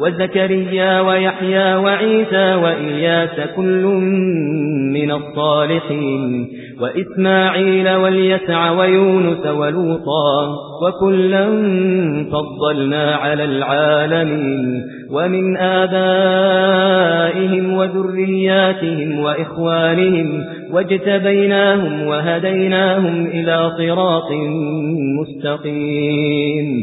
وزكريا ويحيى وعيسى وإياس كل من الصالحين وإسماعيل واليسع ويونس ولوطا وكلا فضلنا على العالمين ومن آبائهم وذرياتهم وإخوانهم واجتبيناهم وهديناهم إلى صراط مستقيم